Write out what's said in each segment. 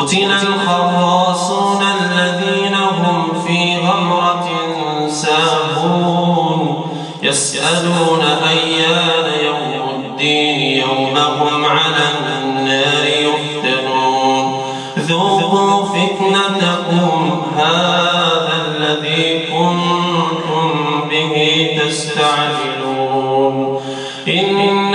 قتل الخراصون الذين هم في غمرة ساهون يسألون أيان يوم الدين يوم على النار يفتنون ذوقوا فتنتكم هذا الذي كنتم به تستعجلون. إن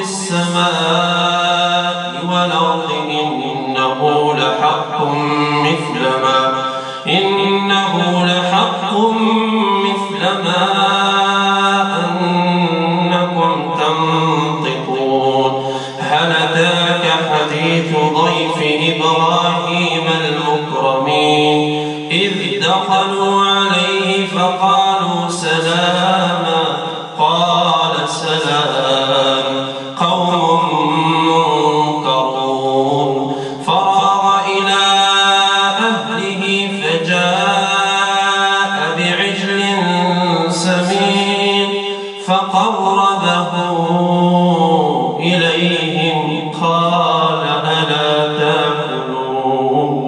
السماء والأرض إنه لحق مثل ما إنه لحق مثل ما أنكم تنطقون. هل أتاك حديث ضيف فقربه إليهم قال ألا تأكلون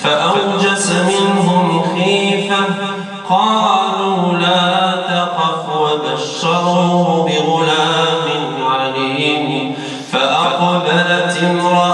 فأوجس منهم خيفة قالوا لا تخف وبشروه بغلام عليم فأقبلت امرأته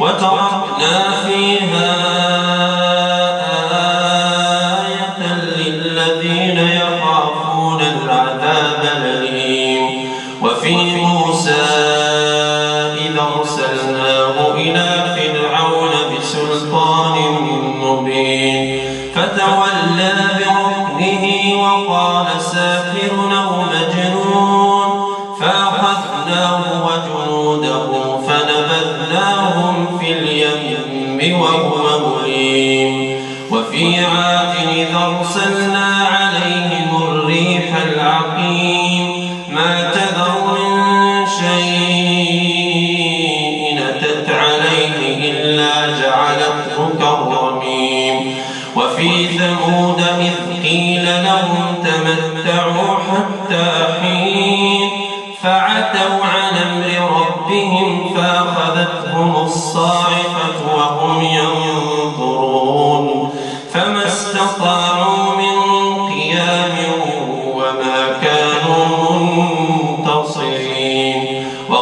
وتركنا فيها آية للذين يخافون العذاب الأليم. وفي موسى إذا أرسلناه إلى فرعون بسلطان مبين. فتولى بركنه وقال ساحر أرسلنا عليهم الريح العقيم. ما تذر من شيء أتت عليه إلا جعلته كالرميم. وفي ثمود إذ قيل لهم تمتعوا حتى حين فعتوا عن أمر ربهم فأخذتهم الصاعقة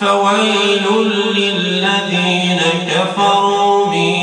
فويل للذين كفروا من